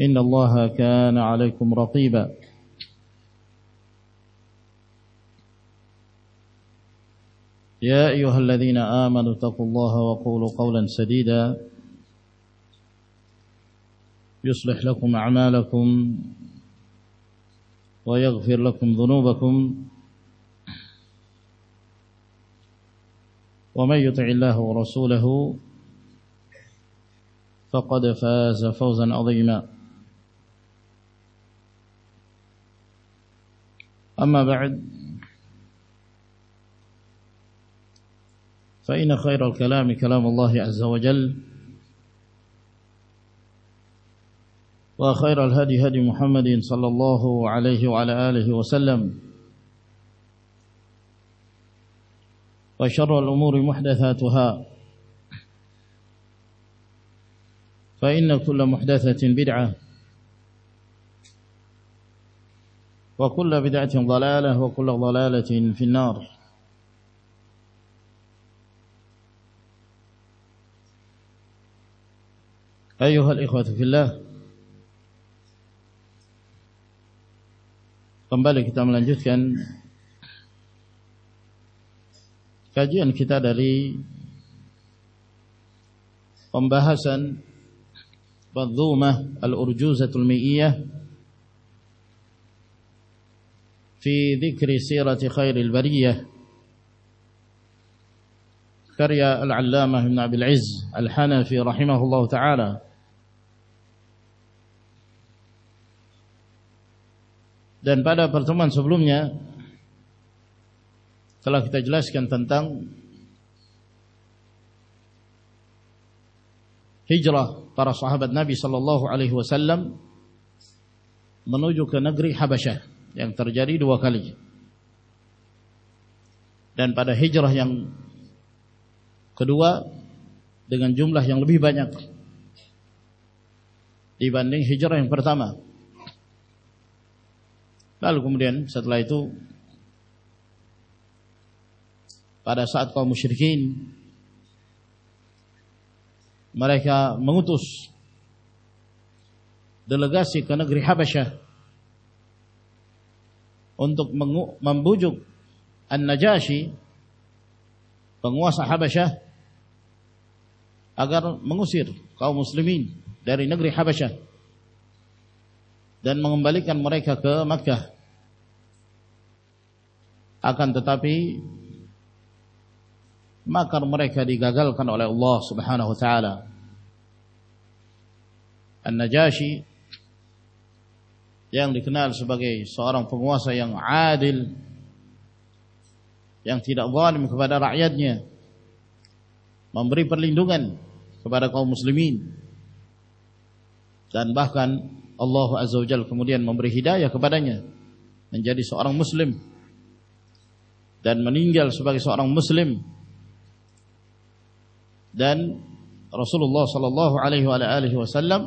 إن الله كان عليكم رقيبا يا أيها الذين آمنوا تقول الله وقولوا قولا سديدا يصلح لكم أعمالكم ويغفر لكم ذنوبكم ومن يطع الله ورسوله فقد فاز فوزا عظيما أما بعد فإن خير الكلام كلام الله عز وجل وخير الهدي هدي محمد صلى الله عليه وعلى آله وسلم وشر الأمور محدثاتها فإن كل محدثة بدعة وكل بدعة ضلالة وكل ضلالة في النار أيها الإخوة في الله kembali kita melanjutkan kajian kita dari pembahasan Badzumah Al-Urjuzatul Mi'iyah في ذكر سيرة خير البرية كريا العلامة بن عبد العز الحنفي رحمه الله تعالى dan pada pertemuan sebelumnya telah kita jelaskan tentang hijrah para sahabat Nabi sallallahu alaihi wasallam menuju ke negeri Habasyah ترجیری دوا لین بارہ ہزر کدوا دیں جملہ ہوں لوگ سر لائٹو سات پا مرکا مہتوس نجش اگر مسلم بالکان اکن مرے خریدل جی آپ لیکن باغی سو روشن آگواد آمبر پر لوگ مسلیمین دن باقن ممبر ہی دیکھ بایا انجیاں مسلیم دین می سو اور مسلیم دین رسول اللہ صلی اللہ علیہ وسلام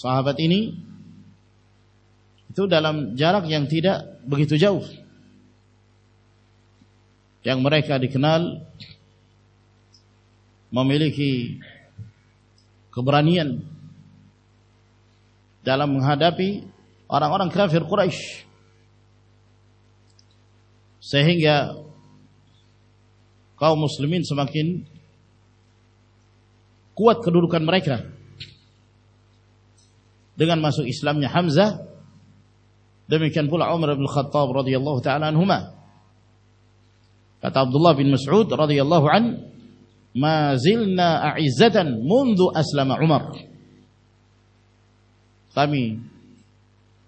صاوتینگ تھی بگی تجاؤ جنگ مرغا دکھنا لمیلے کی کبرانی ڈالم ہاپی اور مسلم سمکین کون مرکھ رہ dengan masuk Islamnya Hamzah demikian pula Umar bin Khattab radhiyallahu taala anhuma kata Abdullah bin Mas'ud radhiyallahu an ma zilna a'izzatan mundu aslama Umar kami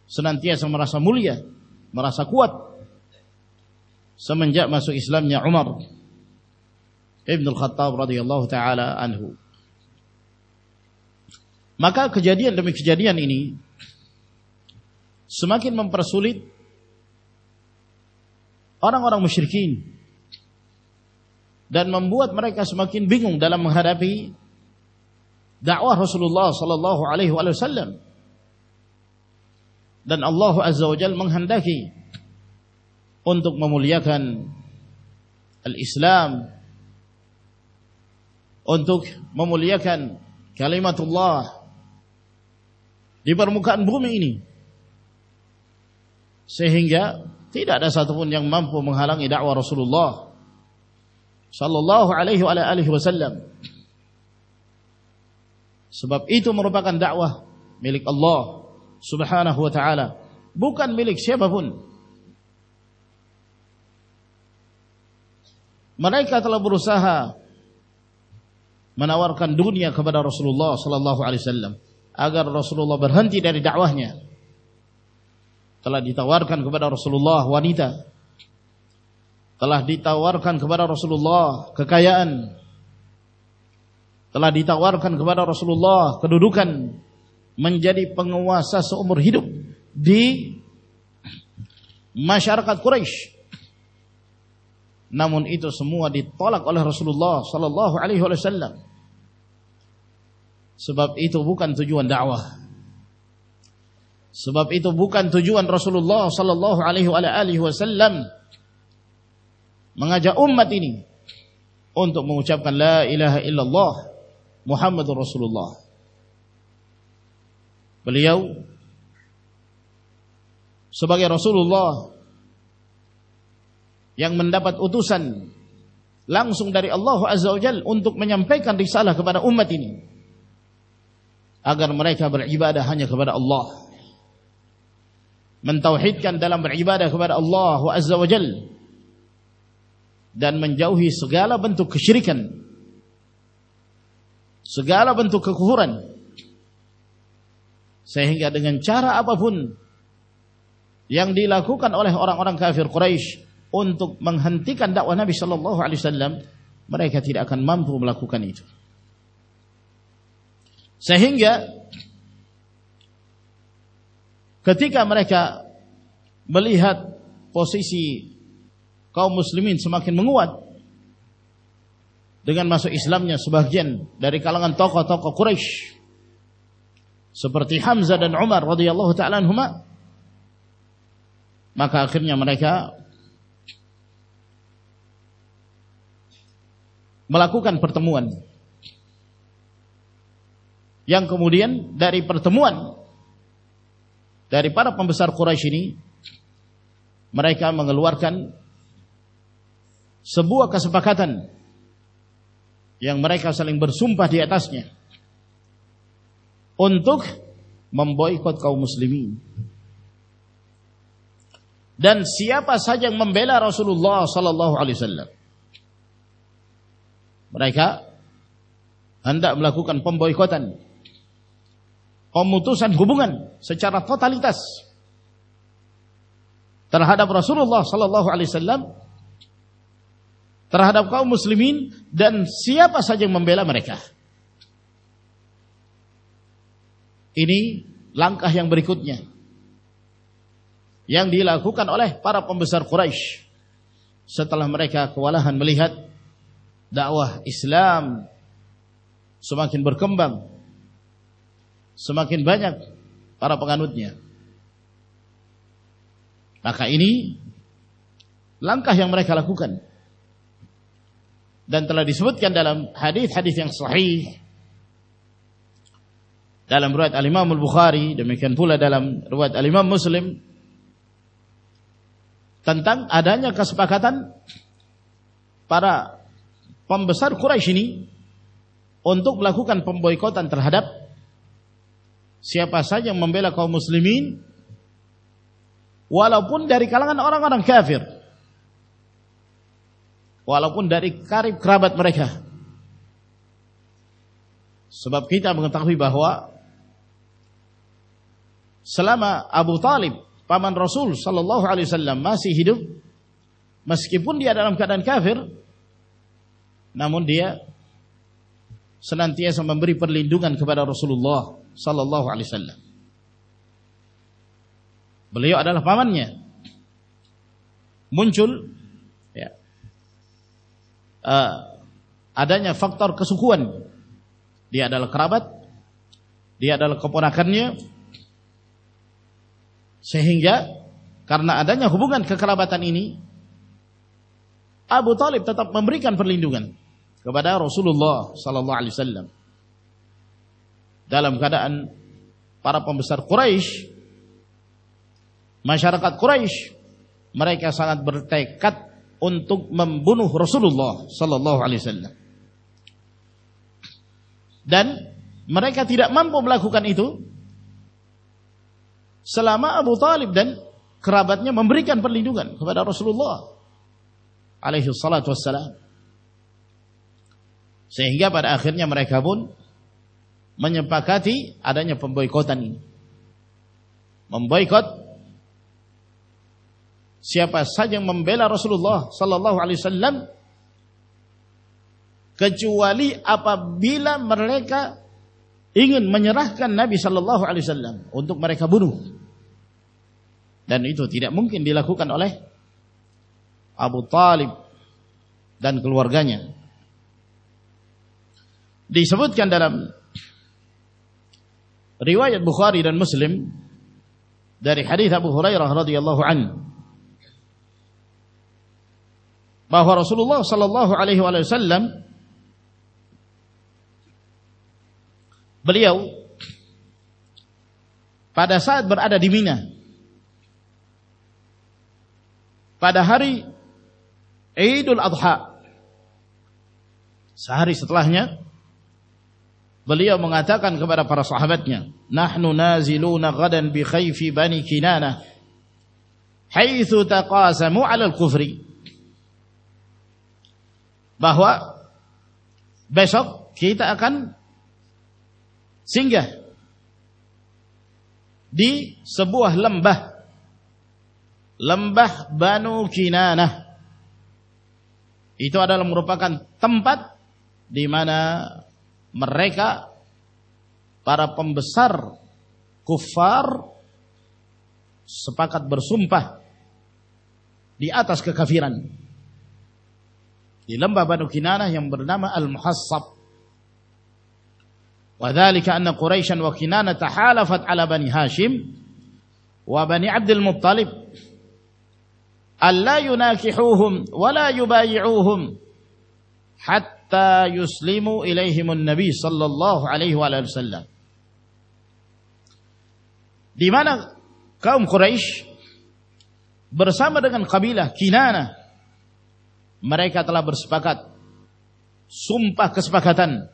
senantiasa merasa mulia merasa kuat semenjak masuk Islamnya Umar Ibn Khattab radhiyallahu taala anhu مقا خجدیا نہیں تک ممول ان تک ممول مت اللہ رس اللہ وسلم اللہ دیا خبر رسل اللہ منجری منسم رسل علی علیہ السلام رسول ویل محمد اللہ بول سب رسول اللہ یگ منڈا پت اتو سن لنگ سمندری اللہ میں اگر مر خبر اللہ شریقیا دن چار یا مرائی خاطر سہنگیا کتک من بلی حت پسی مسلم سماخن مووی اسلامیہ سبزین ڈریکنش پر مولا کن پرتموانی یعن کموڈیئن داری تمام سر کو مرکا منگلوار کن سبو آس پات یا مرائی کھا سل بر سمپاٹاسوک ممبئی کت کو مسلم دن سیا پاسا ممبئی روسل اللہ علیہ اللہ مرکا ہندو پم بھئی کتن متو سن حبو تعلی سب کا مسلم دین سیا پاس ممبئی مرکا ان کا بریک دکھو پارے سر خرائش ریکا کون بھلی حد اسلام سما کن برکم بن سوا کن بھائی پار با نوی لمکا رائکنسمتم ہینگ رویت علیما امل بوخاری ڈالم روحیت علیما مسلم ادا کسپاخبر خرائسی اوند لاکو پمبئی کونتال ہدب ممبے مسلم پن در کال کالو ریب سب ہوا سلاما ابو تعلیم پامن رسول نام سنانتی ممبری پرل گانا رسول بولے پامانی منچول آدھا فکت اور سوانی دے ادال کرپنا کرنے سہنگیا کرنا ادا ہوبو گن خاکرابانی آب اب تک ممبری کن پرلے دوں گا رسول اللہ صحلیہ دین مرکا تیرا مم لکھو سلامہ دین خراب نے ممبر کان پر لوگ رسول اللہ چو سر سنگا بار آخر خا بن من کپانی صا اللہ علیہ سلام کچو والی آپ کا اندو مر بنو دن تو تیرا ممکن دل آخو گا لے ابو تعلیم دن کو لار گئیں مسلیم در ہر بلی آداد ایتلا ہن بلیواسو لمبر تم پت دی ریکا پرفرکت برسمپ کفیرن المحسپ ودا لکھا ان وذلك أن قريشا وكنانة تحالفت على بني هاشم وبني عبد المطلب ألا يناكحوهم ولا يبايعوهم حتى يسلم إليهم النبي صلى الله عليه وعلى وسلم di mana kaum Quraisy bersama dengan kabilah Kinana mereka telah bersepakat sumpah kesepakatan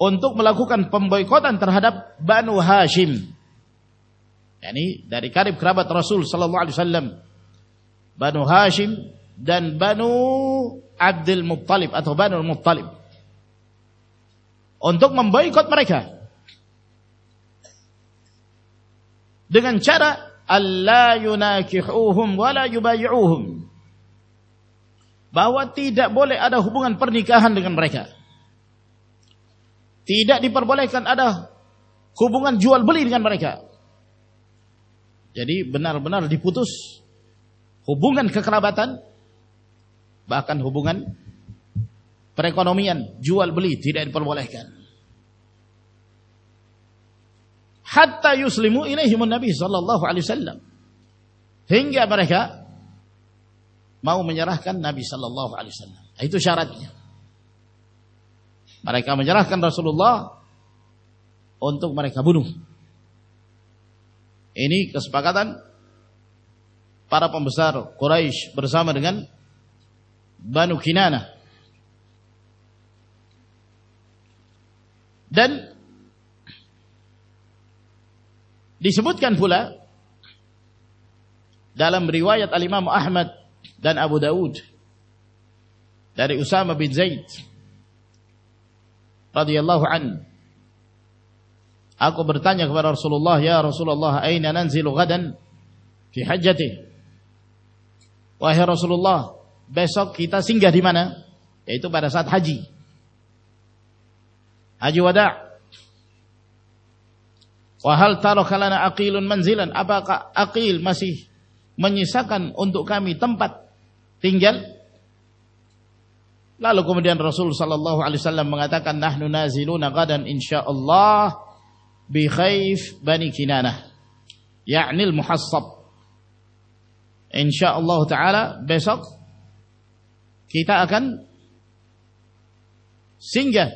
untuk melakukan pemboikotan terhadap Banu Hashim yani dari karib kerabat Rasul sallallahu alaihi wasallam Banu Hashim dan Banu مفتالیپ اتھوتالیب انتکم بائی بڑے کھا چار اللہ پانی کا حنگا تی دولے بھل گاس حبوں بات رسول بریکن پارشا مرغن د پم رحمدام بدی اللہ رسول اللہ دن حجتے رسول اللہ بیسکیتا سنگھی ما یہ تو میرا ساتھ حاجی حاجی وداحل لال رسول صلی اللہ وسلم انشاء اللہ یا kita akan singgah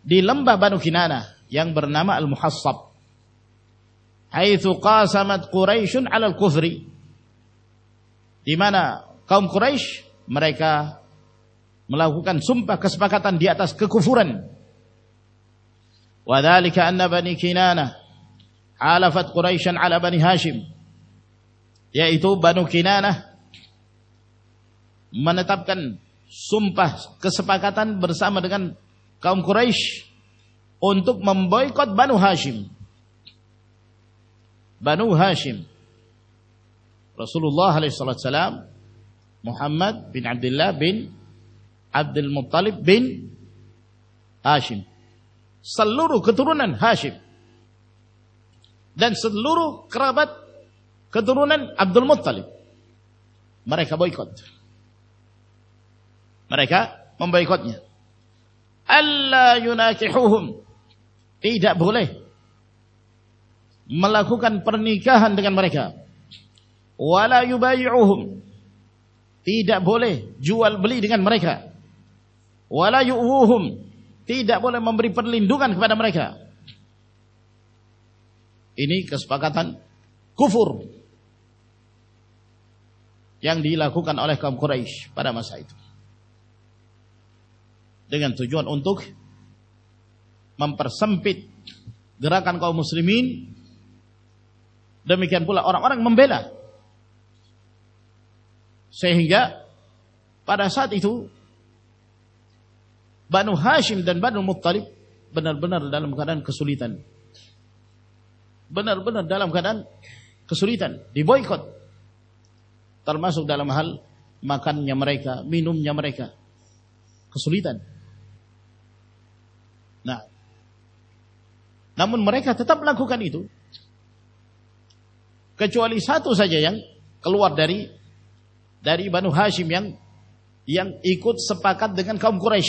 di lembah Banu Kinana yang bernama Al-Muhassab. Haitsu qasamat Quraisyun 'ala al-kufri. Di mana kaum Quraisy mereka melakukan sumpah kesepakatan di atas kekufuran. Wadhālika anna Bani Kinana halafat Quraisyan 'ala Bani Hashim. Yaitu Banu Kinana منتاب کن پسپا کا تنسا مرغن کمکر ممبئی کوشیم بنو ہاشم رسول اللہ محمد بن عبد اللہ بن عبد المطالب بن ہاشم سلن ہاشم دین سلوت کتر عبد المطالب مرے کا back مرخا Mumbai کچھ ملا خونی کا itu. جو انک ممپر سمپت گرا کان گاؤں مسری میم بولا اور بےلا سا ساتھ اتو بانو ہاسیم بانو مختاری محل من کسلی تن نام مر تب کچوالی ساتو ساز کلوار داری داری بنواسیم کوئی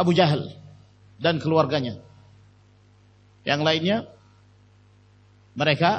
ابو جہل گا یا مریکنگ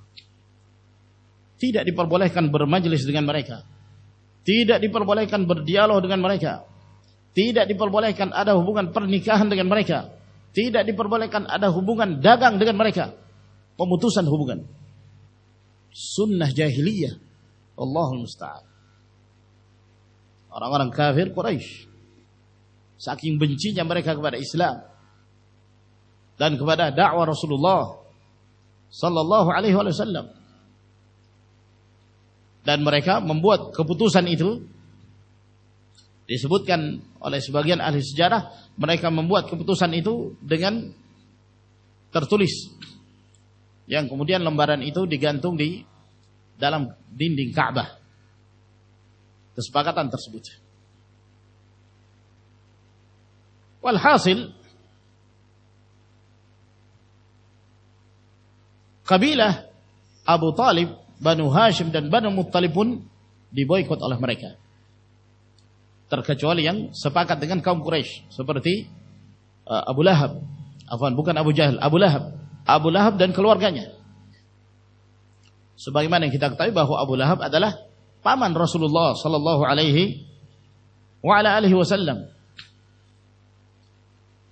تی د بول منجلی بڑھائی تی دل برالو گانے پر بولے گا ممبوت کپوتو سن سب کپوتو سنگنس ابو تعلیم Banu Hashim dan Banu Muttalib pun diboikot oleh mereka. Terkecuali yang sepakat dengan kaum Quraisy seperti uh, Abu Lahab. Afwan, bukan Abu Jahal, Abu Lahab. Abu Lahab dan keluarganya. Sebagaimana yang kita ketahui bahwa Abu Lahab adalah paman Rasulullah sallallahu alaihi wa ala alihi wasallam.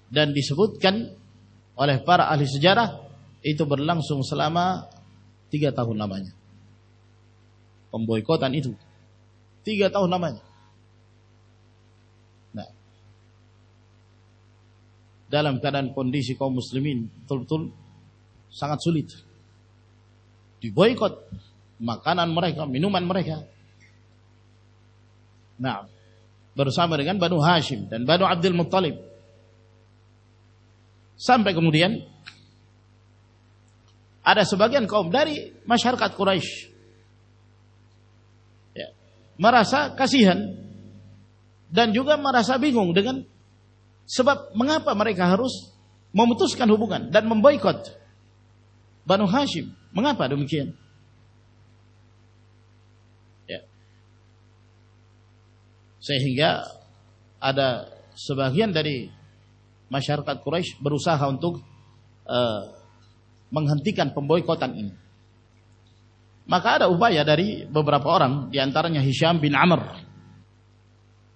Dan disebutkan oleh para ahli sejarah itu berlangsung selama tiga tahun lamanya. تیے Muslimi چلیت naan مارے کا مین من مارے گا بر گی ہاں بانو عبدل مختال آر سو باغ یا کتش مراشا کا دن جگہ مراسا بھی گھوم گن ماںپا مارے کھاروس ممتوس کن حبو گان ممبئی کوت بنو ہاں ماںپا دکن سے آدھا داری مشارش برو سا منہ بیک مکا داپائداری ببراپ اور گیانتا را ہسام بیمر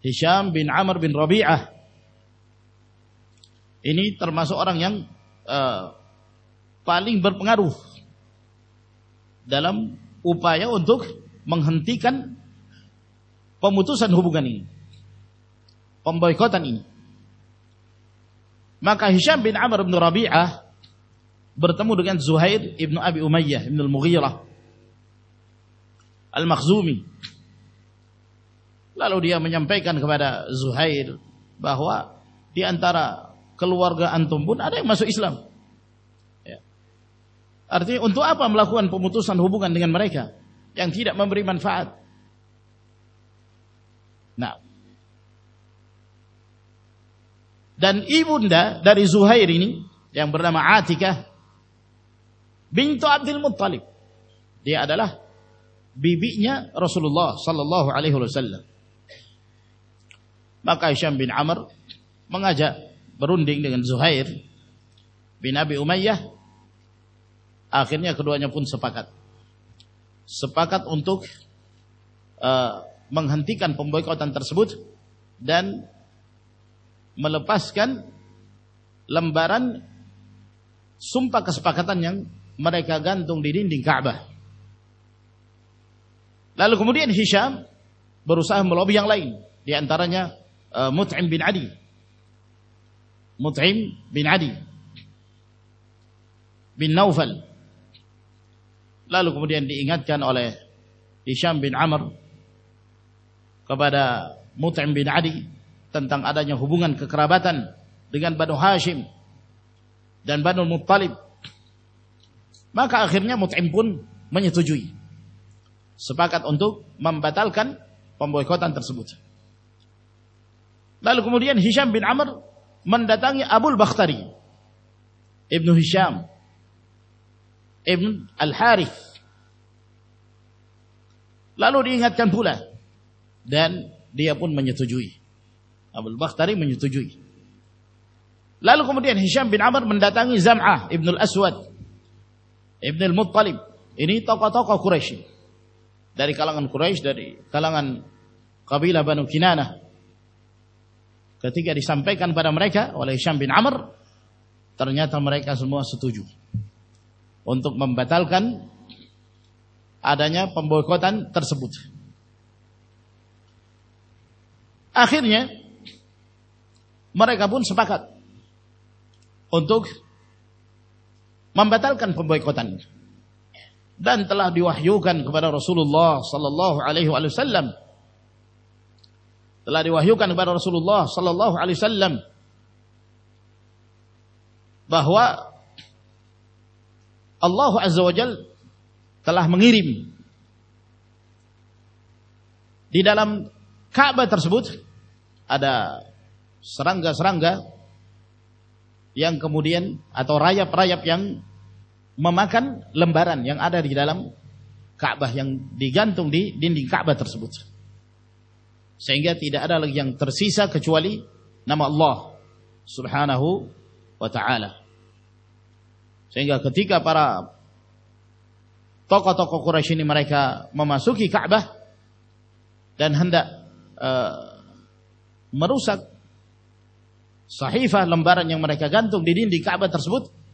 ہسام بیمر بیبی آنی ترماسا اورنیا رو دل اپاخ منہنتی کن پم اتو سن حوبانی پمبوکھانی مکا ہسام بیر رابی برتم ادوگیاں زوائر موگی المکھ پیکارا کلور اسلام آپ مملہ کو تو سن ہو بو گانے برائی کا برفات متالیب دے آدالا بی بی رسلو للو سل مکاسر مجھا بردیک زوا بھینا بھی امیا آخر آخر پن سپا کھات سپاک انتک منہانتی کن پمبئی کو تن سب دین ملباس گانبارن سمپا کا سپاکھ مرائقن دوں دبا لالو کمیاں شیشم بڑوسا ہم لوگ بھی لائی مت بھی متھیم بی نو لال قوماری مت ہم آداب حبوان ککرابن ہاشن مت پالم کا خریدوئی سپا کت انتوال سب لال ابل بخترین ابو بختاری لال کمر منڈا دریک کا کورس داری کا للنگان کبیلابن کن کتھک پے پینک اور اسم سم تجو انتمت آدھا پمبئی کو سب آخر مرکا بن سب انتو ممتال کن پمبئی کوتان گ سرنگ سرنگ رائب رائنگ مما کانبا ران یاں آ رہا لین تملی ترسبت سنگیاں ترسی سا کچوالی نام لوہا نا ہو سا پارا تک کوشنی مرائ مما سوکھی کب بہ دن ہند مرو سک صحیف لمبا رنگ مرائی کا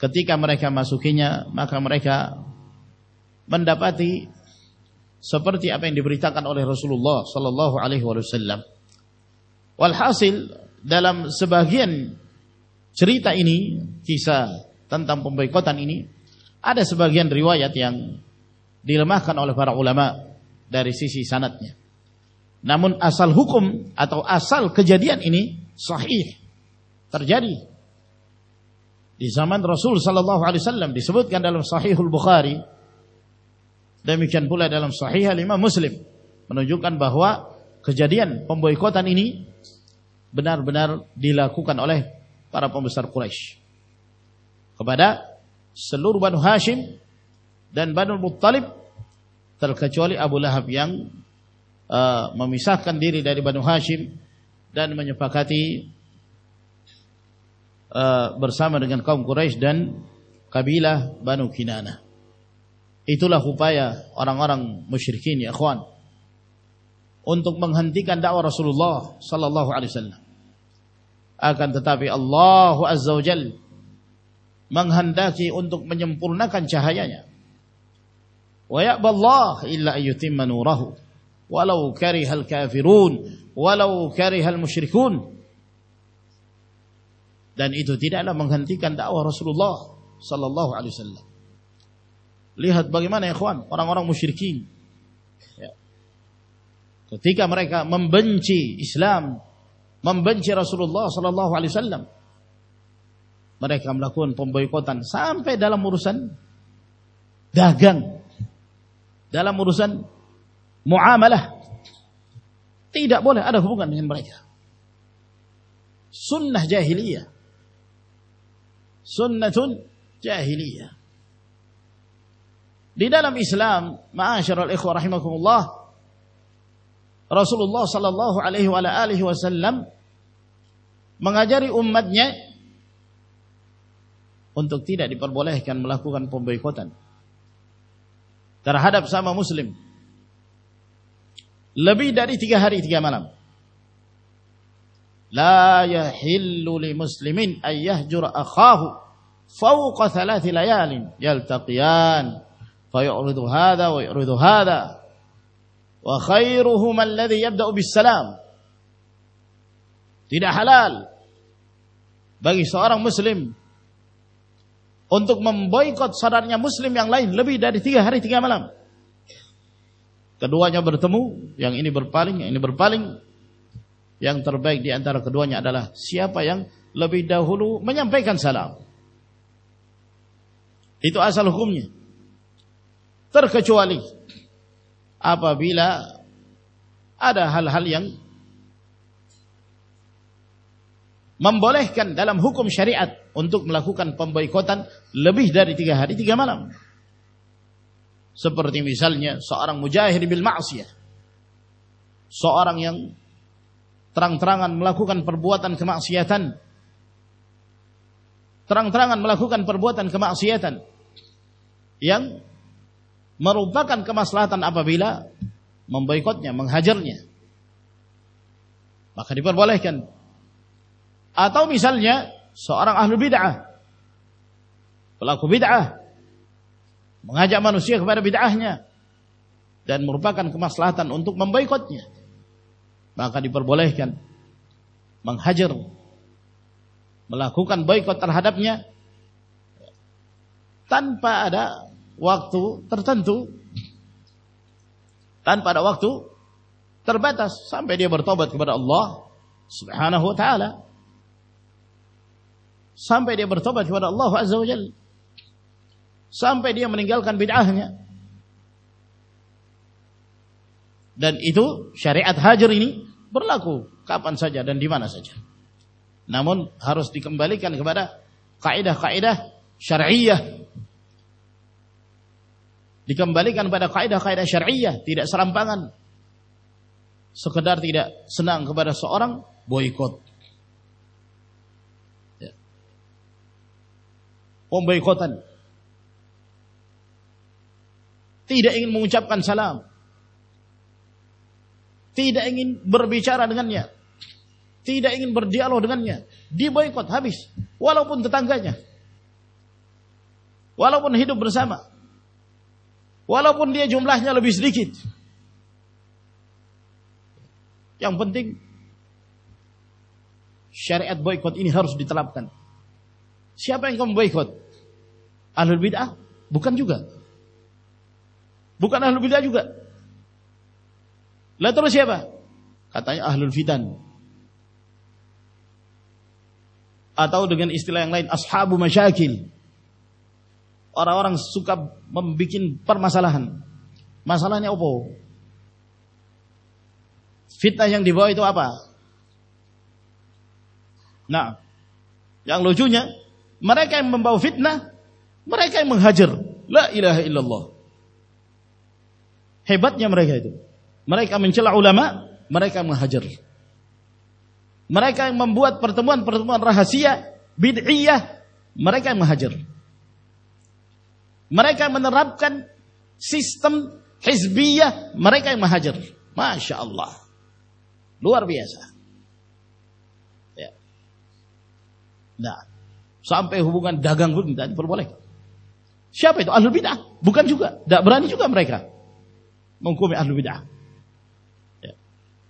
کتی کامرکھا ما سویا گیان پمبئی کتانا نامنسل ہکوم رسمت مسلیم گان بہواجاد بنار بنارا نوایا نالبلی ابو الحم مخاطی برسا منگن کم کون رسول اللہ صلی اللہ منگنتا ممبنچی اسلامی رسول اللہ مرکون سننا جی لیا اللہ رسول اللہ صلی اللہ علیہ وسلم انٹو تیراری بولے پمبئی ہوتے ہیں حدف ساما مسلم لبی داری تھی ہاری تھی گیا مطلب لا يحل لمسلم ان يهجر اخاه فوق ثلاث ليال يلتقيان فيعرض هذا ويعرض هذا وخيرهما الذي يبدا بالسلام tidak halal bagi seorang muslim untuk memboikot saudaranya muslim yang lain lebih dari tiga hari tiga malam keduanya bertemu yang ini berpaling yang ini berpaling یعن تر بیگ دی ڈالا سیا پیا لبی حلو میم پیکن سال نتو آ سال حکومت ڈالم حکوم س حکم لبی داری ہری گا لم سر تھی سال سو اور مجھا ہر مل ما حسیا سنگ تران ترانخوتن کماسیاتھن تران ترانو گان کماسیات روپا کن کماسلا ممبئی کو ہجرپر بولے کن آتا مثال سو اور رد کباجا منسیہ خوب روپا کن کماسلا انتق ممبئی کو بولا منگ ہزر ملا خوب من پا و تن تن پار وگ تر بتا سم پی ڈی بھر تو اللہ ہوتا سمپی بھر تو اللہ سم پیڈی منگل بیٹا دور شریک حضر برلا کون سا نامن ہارس دیكم بالا شرائی بالا شرائی تیرا سرمپن سكر تیرا سرنگ بھئی كو بہت تیر ماپ كا سام تین بر بیچار اڈ گانے تین دہن بر ڈی آل اڈنگ ہاں لوگوں دتان گیا ویڈ برسام و لوگوں جملہ لوگ رکھیے شیر اتخت تلاب کم بےخت آن لوگ بکن جگہ بکان جگہ لیا آلفی تنگ لائن اور مساح مساح ابو فیت نہ مرے فیت نا مرے کئی منگر لو بت نہیں میرے گئے تو مرکن چلا اولا ما مرکر مرکوانے بھوکان کا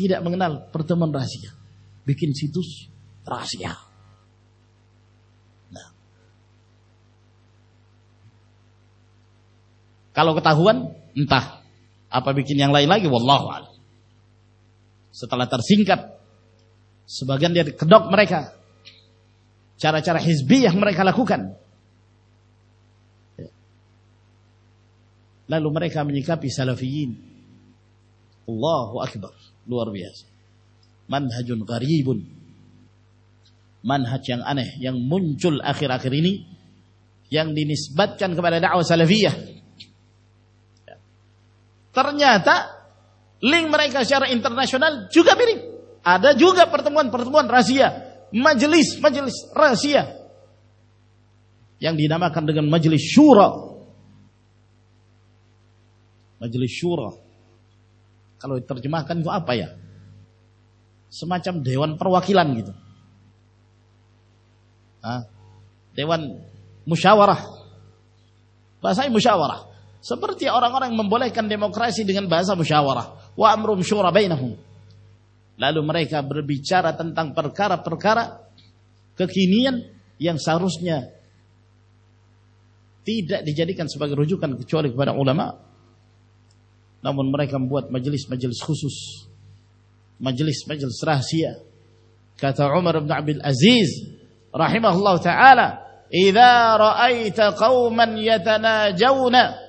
تیرا منگل پرتمن راس گیا Kalau ketahuan entah apa bikin yang lain lagi wallahu alam. Setelah tersingkap sebagian dia kedok mereka. Cara-cara hizbi yang mereka lakukan. Lalu mereka menyikapi salafiyin. Allahu akbar, luar biasa. Manhajun gharibun. Manhaj yang aneh yang muncul akhir-akhir ini yang dinisbatkan kepada dakwah salafiyah. لنگ مرٹرنیشنل پایا سماچ ہم واقعل گیون مساورا بسائی مشاورا seperti orang-orang yang membolehkan demokrasi dengan bahasa musyawarah wa amrum syura bainahum lalu mereka berbicara tentang perkara-perkara kekinian yang seharusnya tidak dijadikan sebagai rujukan kecuali kepada ulama namun mereka membuat majelis-majelis khusus majelis-majelis rahasia kata Umar bin Abdul Aziz rahimahullah taala idza ra'aita qauman yatanajawna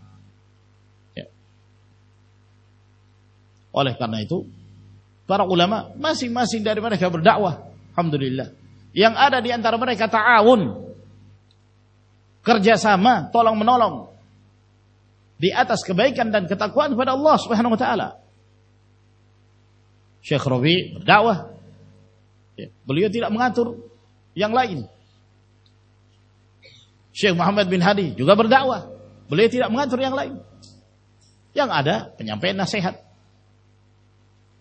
نہیں تو آدھاسا ملک شیخ روی برداؤ تیران شیخ محمد بن ہادی برداؤ بولئے تیر آدھا پہنچے ہاتھ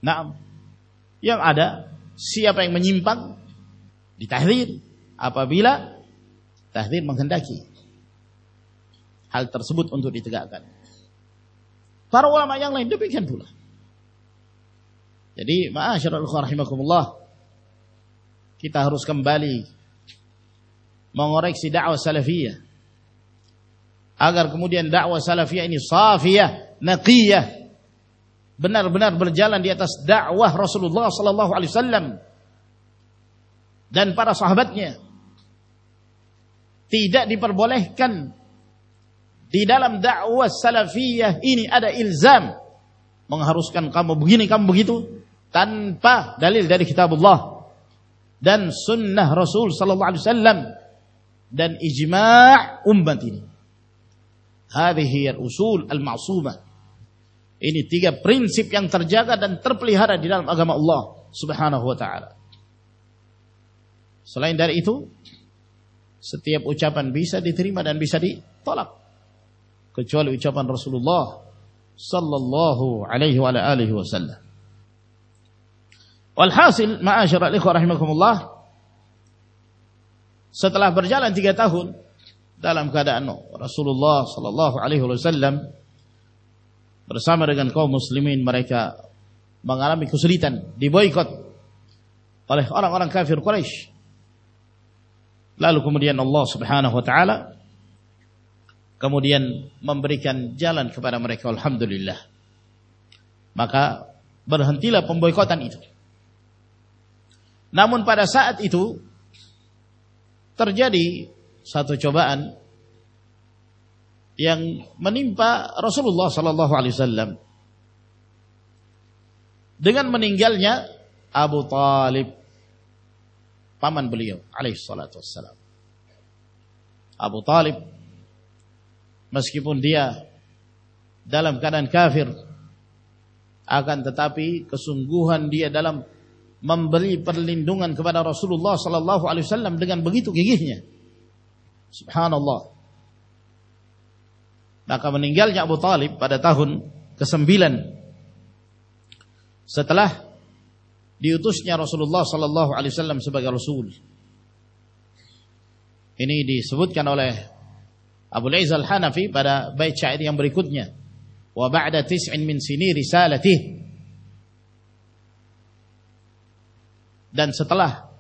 آدہ آپ بھیلا منگنیک بندے کے اندی محل کتاس کام بالی می دا سال آگارکمدیاں نہ benar-benar berjalan di atas dakwah Rasulullah sallallahu alaihi wasallam dan para sahabatnya tidak diperbolehkan di dalam dakwah salafiyah ini ada ilzam mengharuskan kamu begini kamu begitu tanpa dalil dari kitabullah dan sunnah Rasul sallallahu alaihi wasallam dan ijma' umat ini. Hadhihi al-usul al-ma'sumah جگہ چلا اللہ علیہ وسلم رسول اللہ علیہ وسلم ممبر جن پلام دلہ برحنتی لمبئی کو من پہ راتو ساتو چوبان رسول اللہ صلی اللہ طالب تاپی کسم گوہن دیا رسول اللہ maka meninggalnya Abu Talib pada tahun ke-9 setelah diutusnya Rasulullah sallallahu alaihi wasallam sebagai rasul ini disebutkan oleh Abu Laiz Al-Hanafi pada bait syair yang berikutnya wa ba'da tis'in min sini risalatih dan setelah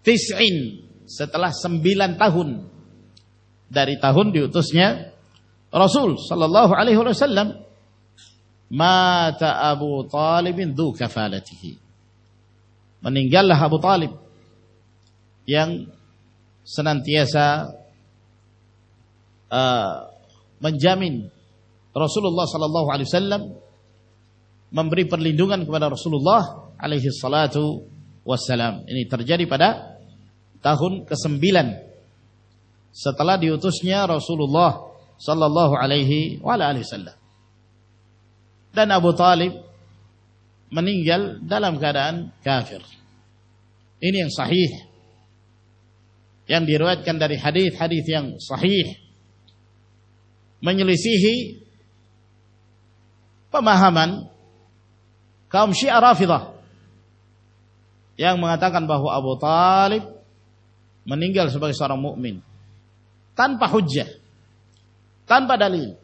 tis'in setelah 9 tahun رسول صلی اللہ علیہ اللہ رسول اللہ صلی اللہ علیہ وسلم پر لیند رسول اللہ علیہ رسول اللہ صلی اللہ علیہ ابو تالب منی tanpa hujjah tanpa dalil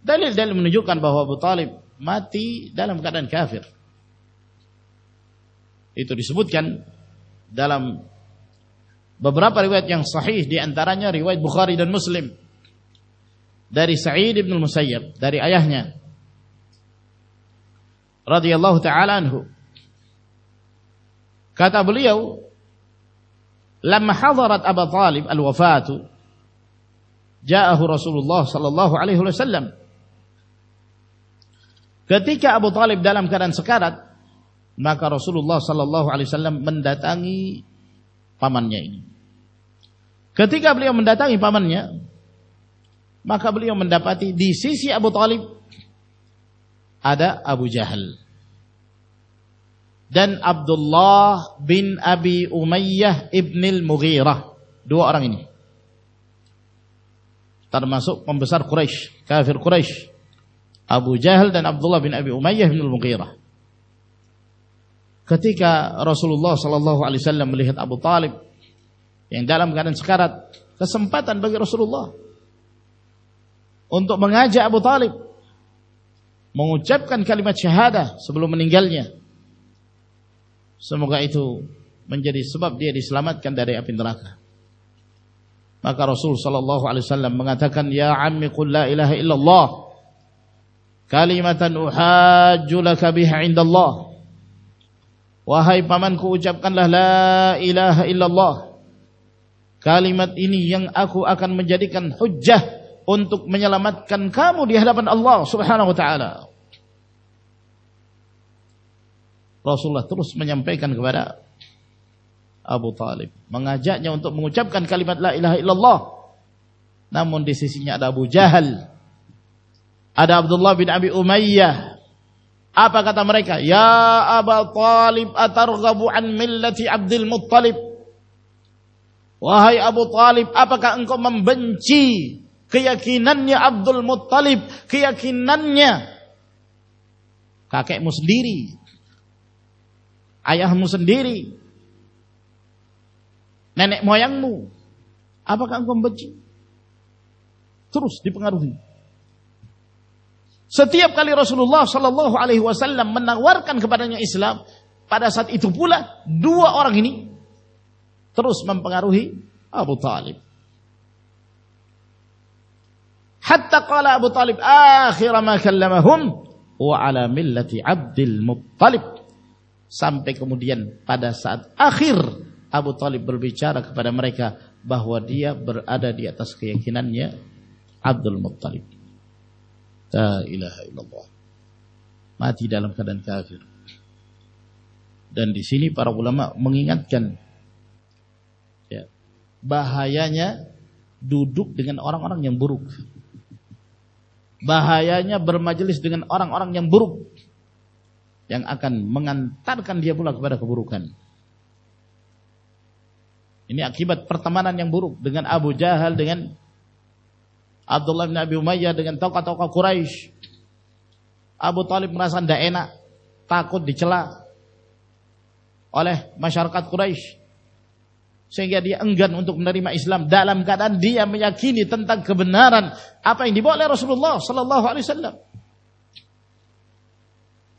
dalil dalil menunjukkan bahwa Abu Talib mati dalam keadaan kafir itu disebutkan dalam beberapa riwayat yang sahih diantaranya riwayat Bukhari dan Muslim dari Sa'id ibn Musayyib dari ayahnya radhiyallahu ta'ala anhu kata beliau لما حضرت ابا طالب الوفات جاءه رسول الله صلى الله عليه وسلم ketika Abu Talib dalam keadaan sekarat maka Rasulullah صلى الله عليه وسلم mendatangi pamannya ini ketika beliau mendatangi pamannya maka beliau mendapati di sisi Abu Talib ada Abu Jahal رسول اللہ علیہ لکھت ابو طالبان چھاد ہے Semoga itu menjadi sebab dia diselamatkan dari api neraka. Maka Rasul sallallahu alaihi wasallam mengatakan ya ammi qul la ilaha illallah kalimatan uhajjulaka biha indallah. Wahai pamanku ucapkanlah la ilaha illallah. Kalimat ini yang aku akan menjadikan hujjah untuk menyelamatkan kamu di hadapan Allah Subhanahu wa taala. رسولہ ترس میں ابو تعلیف موچا لو منڈی سسا جہل ادا آپ واہ ابو تعالی آپ کا مسری ستیب اللہ صلی اللہ اور سما ساد آخر ابو تالیب برچار دن سے من باہیں دران اور برپ بہائیں برما جلیس دران دا کوچلا سرکات کو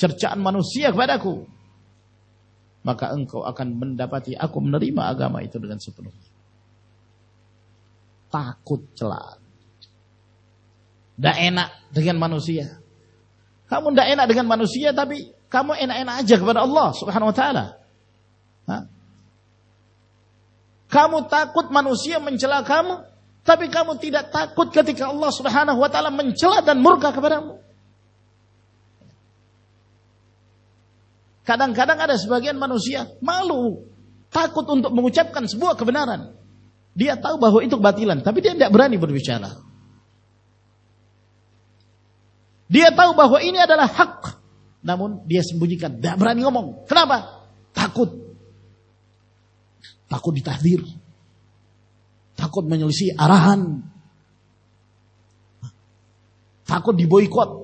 چرچن منوسی باقاعدہ اکواطیا آگام سپنگ مانوسیا کم ان مانوسیا کمو ایم کت مانوسی مور کام کادن کا منسی مانوت بہت بات لینا دبرانی بن بیچار دی بہت حق نہ دبرانی امن کھانا با تاک میں اسن تھا بوکت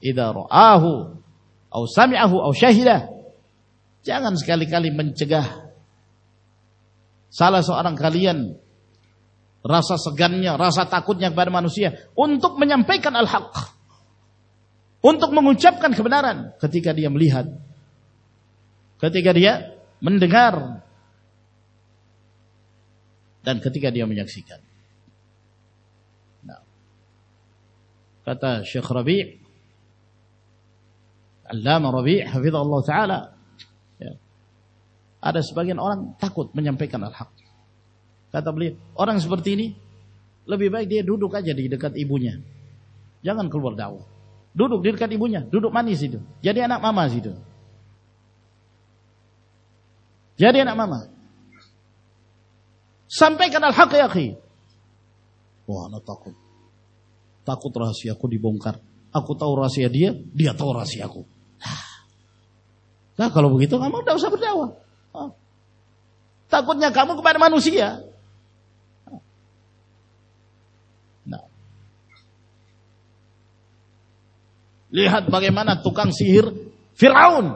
آگن سالا سو ارنکل میں پک الق انگلچن کتی کام لیتی کا منڈر کتی ہم اللہ مو روی تو لو سا اس باغیتمپن تبھی اور تین لبھی بھائی دے دودھ جی گا جاگن کبر گاؤ ڈ گروہ دودھ مانی جیڈیا نا ما مجھے جیڈیا نا ما میکنا کاقت روسی بنکار حکومت کو لگے مانا توہر فراؤن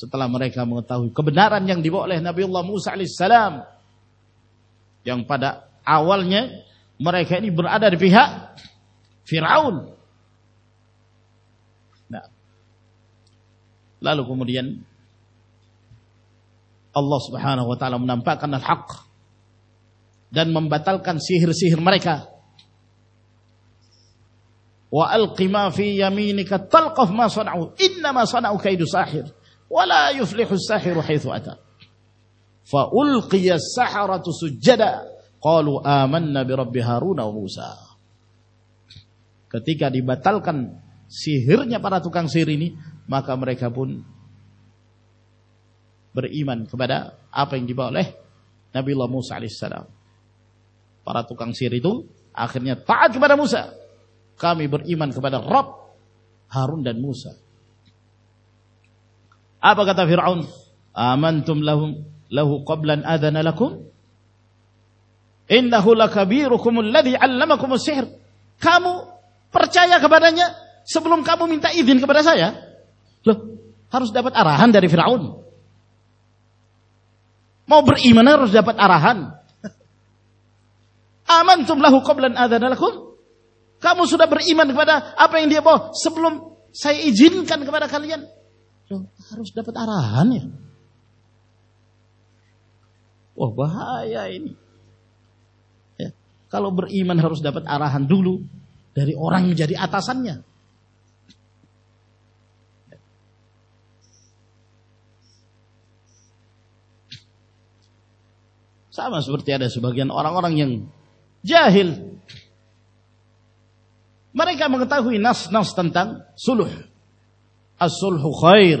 توتلا مرکو نہ رام جن ڈیبو لے موسم سرم آل لالو کم اللہ سبحان سر سرے کا تلق ما سونا با آپ موسم پاراتی دو آخری موسا رب ہارون دن موسا تھا لہو کبلن لکھم بارا سیا ہرس ڈبن دیکھنا ہرش آر آمان سب لہونا رکھو کم پر کلو برانس آراہ داری اور جیل مرکز نس نس تن سولو خیر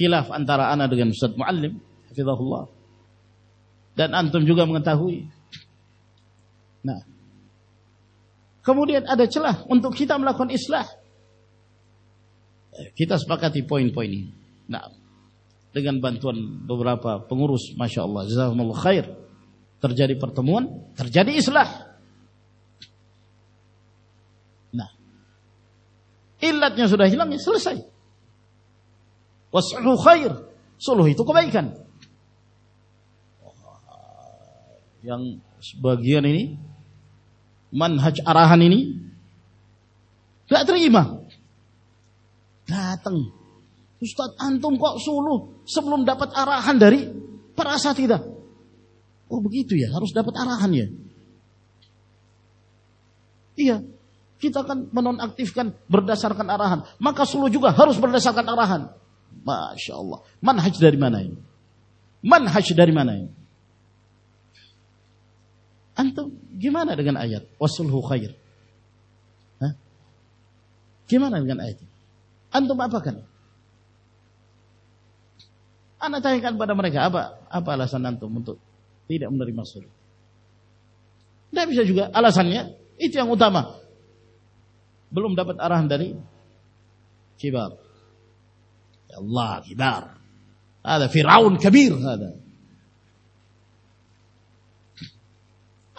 چلا ان لولاسن بانٹون خیر اسلحاسائی سولوئی تو من ہر تن سولو سبل ڈپت اراحان دھری پاساتا ہروس ڈپت اراحانی برداسر مکا سولو جگہ ہروس برداسر آر بولم درام دے بات يا الله كبار هذا فرعون كبير هذا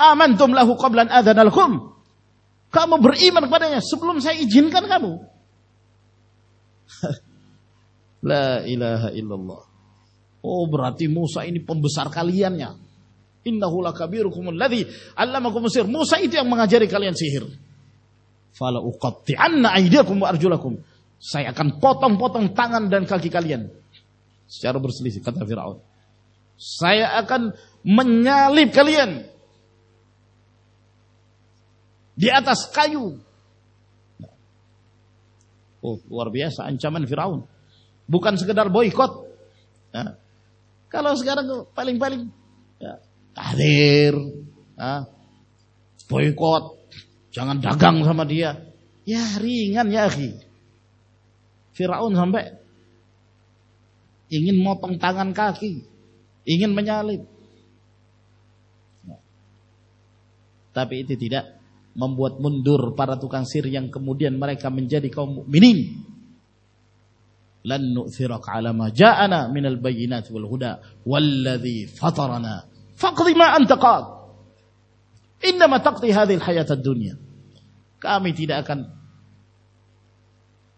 آمنتم له قبل أن أذن لكم kamu beriman kepadanya sebelum saya izinkan kamu. La ilaha illallah. Oh berarti Musa ini pembesar kaliannya. Innahu lakabirukum alladhi allamakum sihir. Musa itu yang mengajari kalian sihir. Fala uqatti'anna aydiakum wa arjulakum. سائکن پتم پتن تاغن کلکل sign Manali دیا سن چمین بکان سے بہت Phailin piling ریگانے فرآن سمن minute یہ تبوت مندر پارتوق سریجن جی کا منی لن سیر ونا منل بگی نہ دنیا کا میں چیز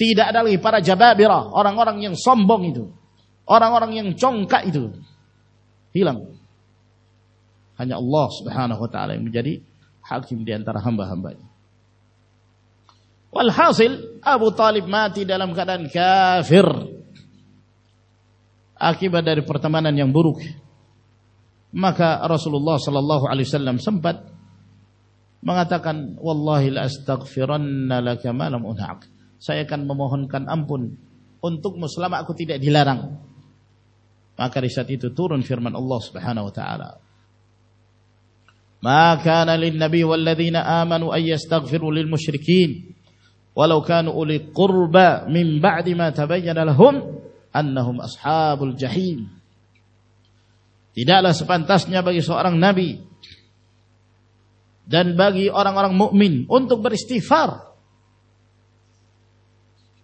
تی درنگ اور سمبو دوں اور چونکہ ہنسان ہوتا ہے آپ بروک مخا رولس اللہ علیہ السلام سمپت مہا تک فیرن لیا سن موہن کانپن ان تک مسلم untuk beristighfar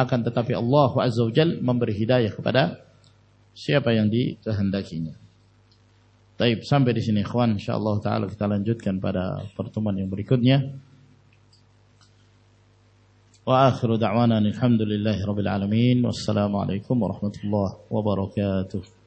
الحمد اللہ رب المین السلام علیکم و رحمت اللہ